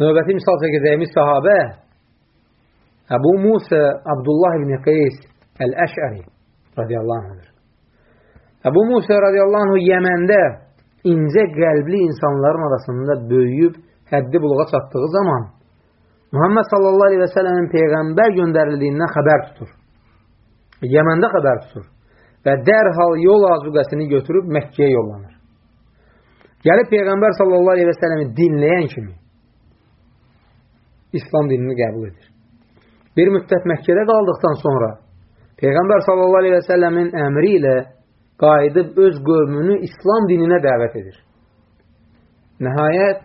Növbəti misal çəkəcəyimiz sahabə Əbu Musa Abdullah ibn Qeys Əl-Əşəri radiyallahu anhdır. Əbu Musa radiyallahu anh Yəməndə incə qəlbli insanların arasında böyüyüb həddi buluğa çatdığı zaman Muhammed sallallahu aleyhi və sələmin Peyğəmbər göndərildiyindən xəbər tutur. Yəməndə xəbər tutur və dərhal yol azuqəsini götürüb Məkkəyə yollanır. Gəlib Peyğəmbər sallallahu aleyhi və sələmi dinləyən kimi İslam dinini qəbul edir. Bir müddət Məkkədə qaldıqdan sonra Peyğəmbər səlləmin əmri ilə qayıdıb öz qövmünü İslam dininə dəvət edir. Nəhayət,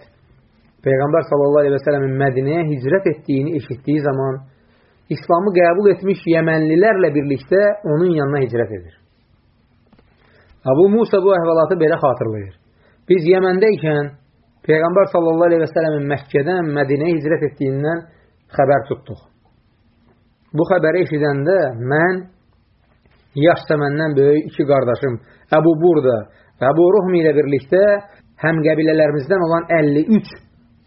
Peyğəmbər sələmin Mədinəyə hicrət etdiyini eşitdiyi zaman İslamı qəbul etmiş yəmənlilərlə birlikdə onun yanına hicrət edir. Abu Musa bu əhvalatı belə xatırlayır. Biz Yəməndəykən Peyğəmbər sallallahu aleyhi və sələmin Məkkədən Mədinəyə hicrət etdiyindən xəbər tutduq. Bu xəbəri eşidəndə mən yaşca məndən böyük iki qardaşım Əbu Burda və Əbu Ruhmi ilə birlikdə həm qəbilələrimizdən olan 53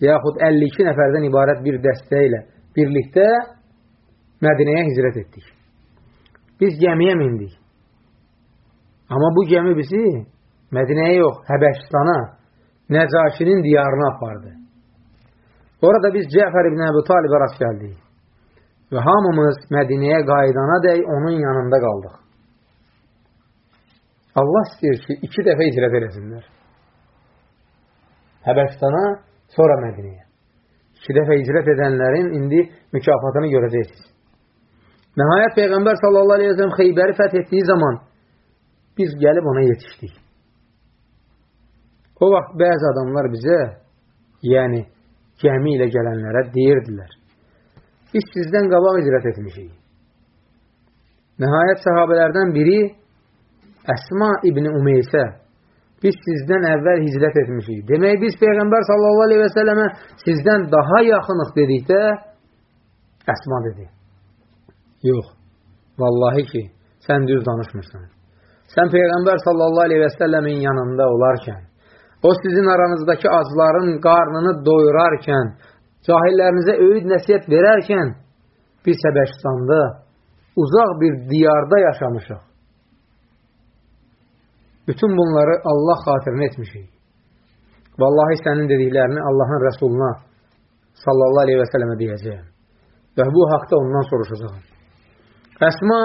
yaxud 52 nəfərdən ibarət bir dəstə ilə birlikdə Mədinəyə hicrət etdik. Biz gəmiyə mindik. Amma bu gəmi bizi Mədinəyə yox, Həbəşistana, Nəcaşinin diyarına apardı. Orada biz Cəfər ibn Əbu Talibə rast gəldik. Və hamımız Mədinəyə qaydana dək onun yanında qaldıq. Allah istəyir ki, iki dəfə icrət eləsinlər. Həbəşistana, sonra Mədinəyə. İki dəfə icrət edənlərin indi mükafatını görəcəksiniz. Nəhayət Peyğəmbər sallallahu aleyhi ve sellem Xeybəri fəth etdiyi zaman biz gəlib ona yetişdik. O vaxt bəzi adamlar bizə, yəni gəmi ilə gələnlərə deyirdilər. Biz sizdən qabaq icrət etmişik. Nəhayət sahabələrdən biri Əsma İbni Umeysə biz sizdən əvvəl hicrət etmişik. Demək, biz Peyğəmbər sallallahu aleyhi və sələmə sizdən daha yaxınıq dedikdə Əsma dedi. Yox, vallahi ki, sən düz danışmırsan. Sən Peyğəmbər sallallahu aleyhi və sələmin yanında olarkən O sizin aranızdakı acların qarnını doyurarkən, cahillərinizə öyüd nəsiyyət verərkən, biz Həbəşistanda uzaq bir diyarda yaşamışıq. Bütün bunları Allah xatirinə etmişik. Vallahi sənin dediklərini Allahın Rəsuluna sallallahu aleyhi və sələmə deyəcəyəm. Və bu haqda ondan soruşacağım. Əsma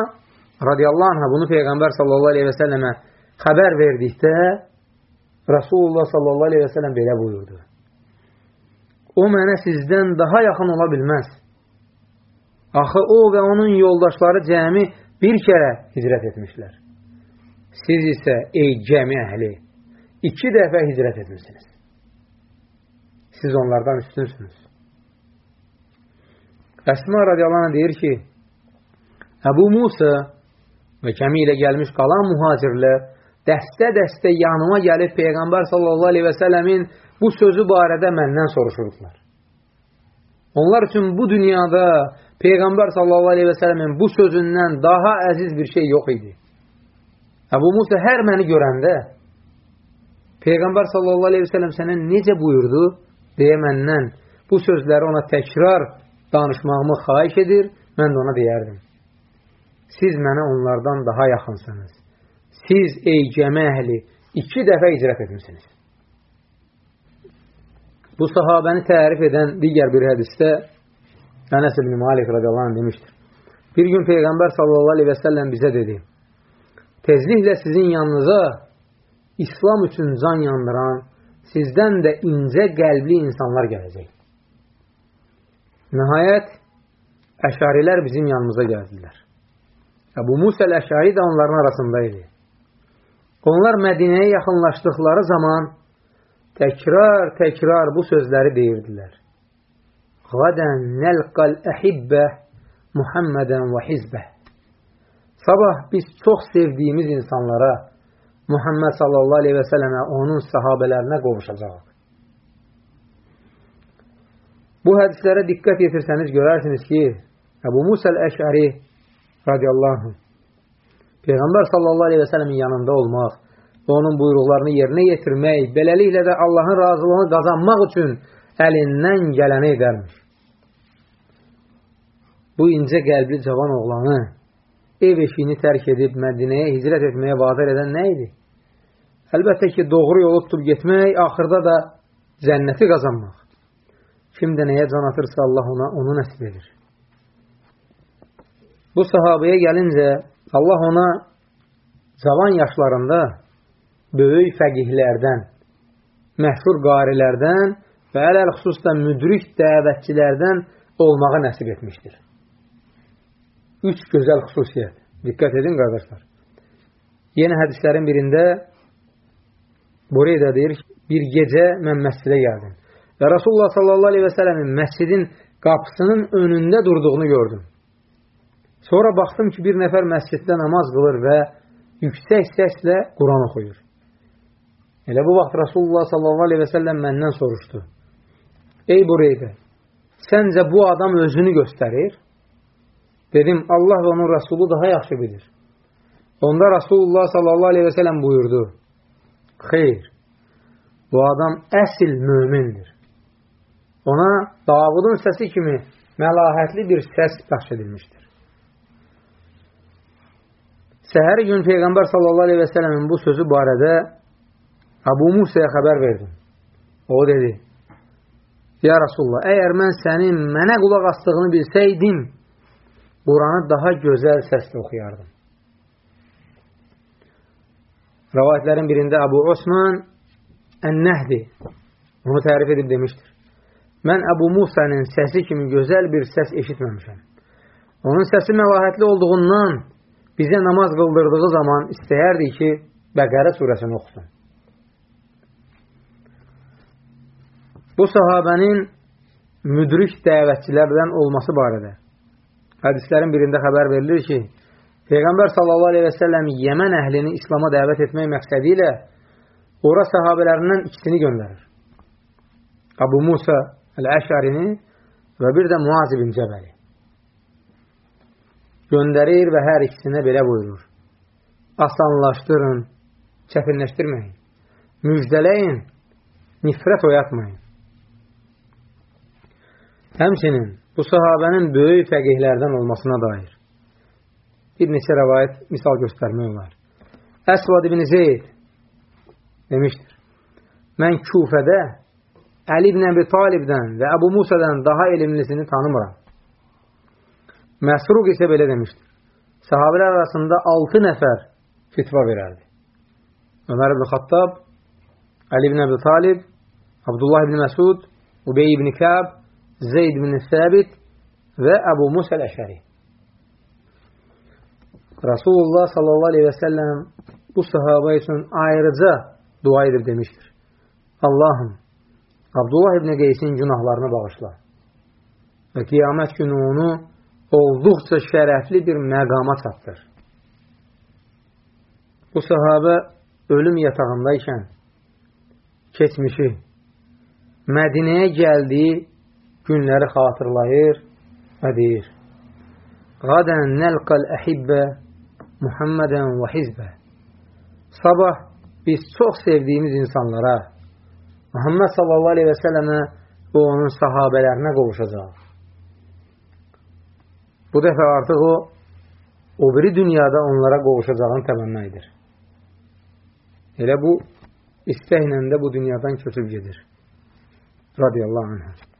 radiyallahu anhə bunu Peyğəmbər sallallahu aleyhi və sələmə xəbər verdikdə Rasulullah sallallahu aleyhi və sələm belə buyurdu. O mənə sizdən daha yaxın ola bilməz. Axı o və onun yoldaşları cəmi bir kərə hicrət etmişlər. Siz isə, ey cəmi əhli, iki dəfə hicrət etmişsiniz. Siz onlardan üstünsünüz. Əsma radiyallahu deyir ki, Əbu Musa və kəmi ilə gəlmiş qalan mühacirlər dəstə-dəstə yanıma gəlib Peyğəmbər sallallahu aleyhi və sələmin bu sözü barədə məndən soruşurdular. Onlar üçün bu dünyada Peyğəmbər sallallahu aleyhi və sələmin bu sözündən daha əziz bir şey yox idi. Əbu Musa hər məni görəndə Peyğəmbər sallallahu aleyhi və sələm sənə necə buyurdu deyə məndən bu sözləri ona təkrar danışmağımı xaiş edir, mən də ona deyərdim. Siz mənə onlardan daha yaxınsınız siz ey cəmə əhli iki dəfə icrət etmişsiniz. Bu sahabəni tərif edən digər bir hədisdə Ənəs ibn Malik radiyallahu anh demişdir. Bir gün Peyğəmbər sallallahu aleyhi və səlləm bizə dedi, tezliklə sizin yanınıza İslam üçün can yandıran, sizdən də incə qəlbli insanlar gələcək. Nəhayət, əşarilər bizim yanımıza gəldilər. Əbu Musa əl-Əşari də onların arasındaydı. Onlar Mədinəyə yaxınlaşdıqları zaman təkrar-təkrar bu sözləri deyirdilər. Qadən nəlqəl əhibbə Muhammədən və hizbəh. Sabah biz çox sevdiyimiz insanlara Muhammed sallallahu aleyhi və sələmə onun sahabələrinə qovuşacaq. Bu hədislərə diqqət yetirsəniz görərsiniz ki, Əbu Musəl Əşəri radiyallahu anh Peyğəmbər sallallahu aleyhi və sələmin yanında olmaq və onun buyruqlarını yerinə yetirmək, beləliklə də Allahın razılığını qazanmaq üçün əlindən gələni edərmiş. Bu incə qəlbli cavan oğlanı ev eşiyini tərk edib Mədinəyə hicrət etməyə vadar edən nə idi? Əlbəttə ki, doğru yolu tutub getmək, axırda da cənnəti qazanmaq. Kim də nəyə can atırsa Allah ona onu nəsib edir. Bu sahabəyə gəlincə Allah ona cavan yaşlarında böyük fəqihlərdən, məşhur qarilərdən və əl-əl xüsusda müdrik dəvətçilərdən olmağı nəsib etmişdir. Üç gözəl xüsusiyyət. Diqqət edin, qardaşlar. Yenə hədislərin birində Burayda deyir, bir gecə mən məscidə gəldim. Və Rasulullah sallallahu aleyhi və sələmin məscidin qapısının önündə durduğunu gördüm. Sonra baxdım ki, bir nəfər məsciddə namaz qılır və yüksək səslə Quran oxuyur. Elə bu vaxt Rasulullah səlləm məndən soruşdu. Ey Bureydə, səncə bu adam özünü göstərir? Dedim, Allah və onun Rasulü daha yaxşı bilir. Onda Rasulullah səlləm buyurdu. Xeyr, bu adam əsil mömindir. Ona Davudun səsi kimi məlahətli bir səs bəxş edilmişdir. Səhər gün Peyğəmbər sallallahu aleyhi və sələmin bu sözü barədə Abu Musa'ya xəbər verdim. O dedi, Ya Rasulullah, əgər mən sənin mənə qulaq astığını bilsəydim, Quranı daha gözəl səslə oxuyardım. Rəvayətlərin birində Əbu Osman Ən-Nəhdi onu tərif edib demişdir. Mən Əbu Musa'nın səsi kimi gözəl bir səs eşitməmişəm. Onun səsi məlahətli olduğundan bizə namaz qıldırdığı zaman istəyərdi ki, Bəqərə surəsini oxusun. Bu sahabənin müdrik dəvətçilərdən olması barədə hədislərin birində xəbər verilir ki, Peyğəmbər sallallahu aleyhi və səlləm Yəmən əhlini İslama dəvət etmək məqsədi ilə ora sahabələrindən ikisini göndərir. Abu Musa Əl-Əşərini və bir də Muaz ibn Cəbəli. Göndərir və hər ikisinə belə buyurur. Asanlaşdırın, çətinləşdirməyin. Müjdələyin, nifrət oyatmayın. Həmçinin bu sahabənin böyük fəqihlərdən olmasına dair bir neçə rəvayət misal göstərmək olar. Əsvad ibn Zeyd demişdir. Mən Kufədə Əli ibn Əbi Talibdən və Əbu Musa'dan daha elmlisini tanımıram. Məsruq isə belə demişdir. Sahabələr arasında 6 nəfər fitva verərdi. Ömər ibn Xattab, Əli ibn Əbi Talib, Abdullah ibn Məsud, Ubey ibn Kəb, Zeyd ibn Səbit və Əbu Musa əl-Əşəri. Rasulullah sallallahu aleyhi və səlləm bu sahaba üçün ayrıca dua edib demişdir. Allahım, Abdullah ibn Qeysin günahlarını bağışla və qiyamət günü onu olduqca şərəfli bir məqama çatdır. Bu sahabə ölüm yatağındaykən keçmişi, Mədinəyə gəldiyi günləri xatırlayır və deyir, Qadən nəlqəl əhibbə Muhammədən və hizbə. Sabah biz çox sevdiyimiz insanlara, Muhammed sallallahu aleyhi və sələmə və onun sahabələrinə qovuşacaq. Bu dəfə artıq o, o biri dünyada onlara qovuşacağını təmənna edir. Elə bu istəklə də bu dünyadan köçüb gedir. Radiyallahu anh.